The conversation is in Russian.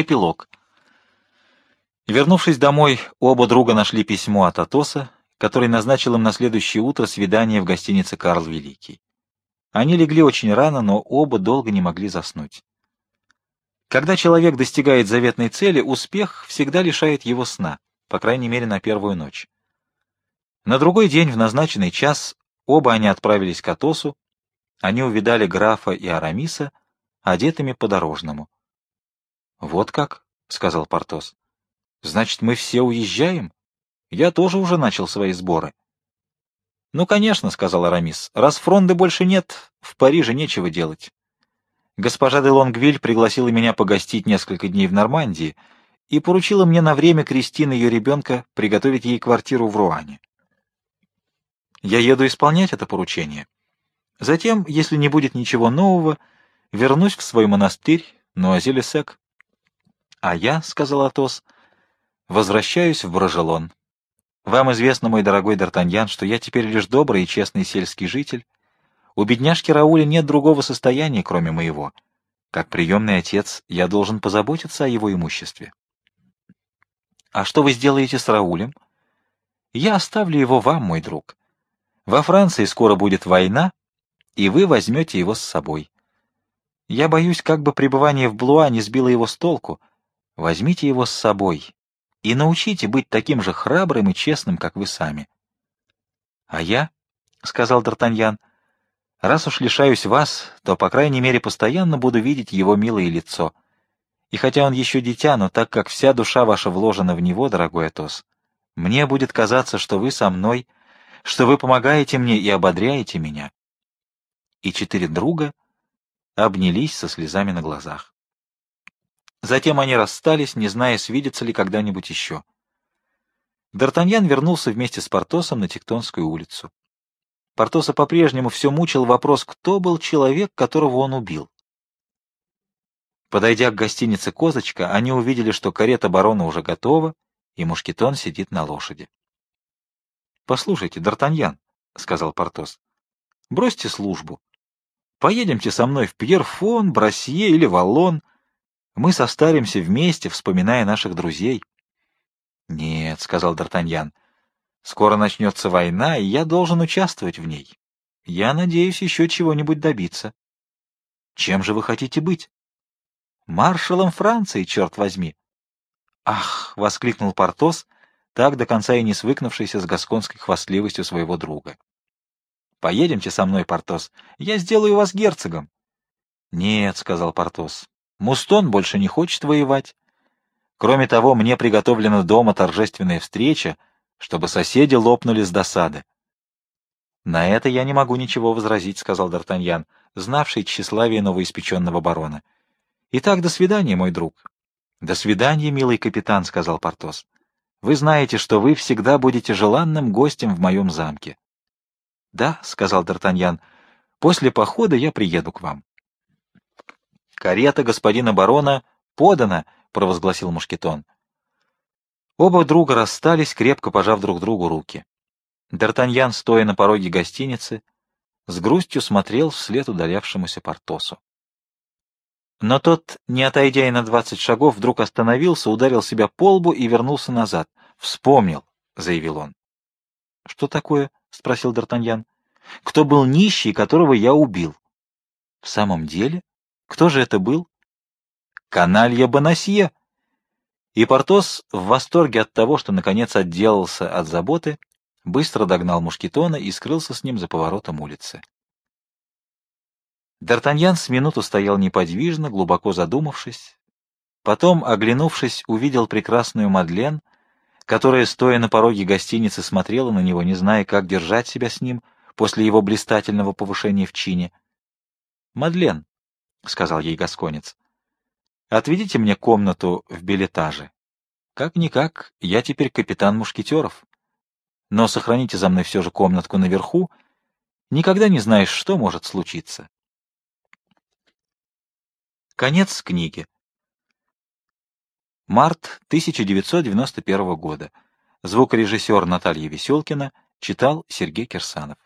Эпилог. Вернувшись домой, оба друга нашли письмо от Атоса, который назначил им на следующее утро свидание в гостинице «Карл Великий». Они легли очень рано, но оба долго не могли заснуть. Когда человек достигает заветной цели, успех всегда лишает его сна, по крайней мере на первую ночь. На другой день, в назначенный час, оба они отправились к Атосу, они увидали графа и Арамиса, одетыми по-дорожному. — Вот как? — сказал Портос. — Значит, мы все уезжаем? Я тоже уже начал свои сборы. — Ну, конечно, — сказал Арамис. — Раз фронды больше нет, в Париже нечего делать. Госпожа де Лонгвиль пригласила меня погостить несколько дней в Нормандии и поручила мне на время Кристины ее ребенка приготовить ей квартиру в Руане. Я еду исполнять это поручение. Затем, если не будет ничего нового, вернусь в свой монастырь, Нуазиль-Сек. — А я, — сказал Атос, — возвращаюсь в Брожелон. Вам известно, мой дорогой Д'Артаньян, что я теперь лишь добрый и честный сельский житель. У бедняжки Рауля нет другого состояния, кроме моего. Как приемный отец, я должен позаботиться о его имуществе. — А что вы сделаете с Раулем? — Я оставлю его вам, мой друг. Во Франции скоро будет война, и вы возьмете его с собой. Я боюсь, как бы пребывание в Блуа не сбило его с толку, Возьмите его с собой и научите быть таким же храбрым и честным, как вы сами. — А я, — сказал Д'Артаньян, — раз уж лишаюсь вас, то, по крайней мере, постоянно буду видеть его милое лицо. И хотя он еще дитя, но так как вся душа ваша вложена в него, дорогой Атос, мне будет казаться, что вы со мной, что вы помогаете мне и ободряете меня. И четыре друга обнялись со слезами на глазах. Затем они расстались, не зная, свидятся ли когда-нибудь еще. Д'Артаньян вернулся вместе с Портосом на Тектонскую улицу. Портоса по-прежнему все мучил вопрос, кто был человек, которого он убил. Подойдя к гостинице «Козочка», они увидели, что карета барона уже готова, и мушкетон сидит на лошади. — Послушайте, Д'Артаньян, — сказал Портос, — бросьте службу. Поедемте со мной в Пьерфон, Брасье или Валлон — мы состаримся вместе, вспоминая наших друзей. — Нет, — сказал Д'Артаньян, — скоро начнется война, и я должен участвовать в ней. Я надеюсь еще чего-нибудь добиться. — Чем же вы хотите быть? — Маршалом Франции, черт возьми. — Ах! — воскликнул Портос, так до конца и не свыкнувшийся с гасконской хвастливостью своего друга. — Поедемте со мной, Портос, я сделаю вас герцогом. — Нет, — сказал Портос, Мустон больше не хочет воевать. Кроме того, мне приготовлена дома торжественная встреча, чтобы соседи лопнули с досады. — На это я не могу ничего возразить, — сказал Д'Артаньян, знавший тщеславие новоиспеченного барона. — Итак, до свидания, мой друг. — До свидания, милый капитан, — сказал Портос. — Вы знаете, что вы всегда будете желанным гостем в моем замке. — Да, — сказал Д'Артаньян, — после похода я приеду к вам. «Карета господина барона подана», — провозгласил Мушкетон. Оба друга расстались, крепко пожав друг другу руки. Д'Артаньян, стоя на пороге гостиницы, с грустью смотрел вслед удалявшемуся Портосу. Но тот, не отойдя и на двадцать шагов, вдруг остановился, ударил себя по лбу и вернулся назад. «Вспомнил», — заявил он. «Что такое?» — спросил Д'Артаньян. «Кто был нищий, которого я убил?» «В самом деле?» Кто же это был? Каналья Бонасье. И Портос, в восторге от того, что наконец отделался от заботы, быстро догнал Мушкетона и скрылся с ним за поворотом улицы. Д'Артаньян с минуту стоял неподвижно, глубоко задумавшись. Потом, оглянувшись, увидел прекрасную Мадлен, которая, стоя на пороге гостиницы, смотрела на него, не зная, как держать себя с ним после его блистательного повышения в чине. «Мадлен», — сказал ей гасконец. — Отведите мне комнату в билетаже. Как-никак, я теперь капитан мушкетеров. Но сохраните за мной все же комнатку наверху. Никогда не знаешь, что может случиться. Конец книги. Март 1991 года. Звукорежиссер Наталья Веселкина читал Сергей Кирсанов.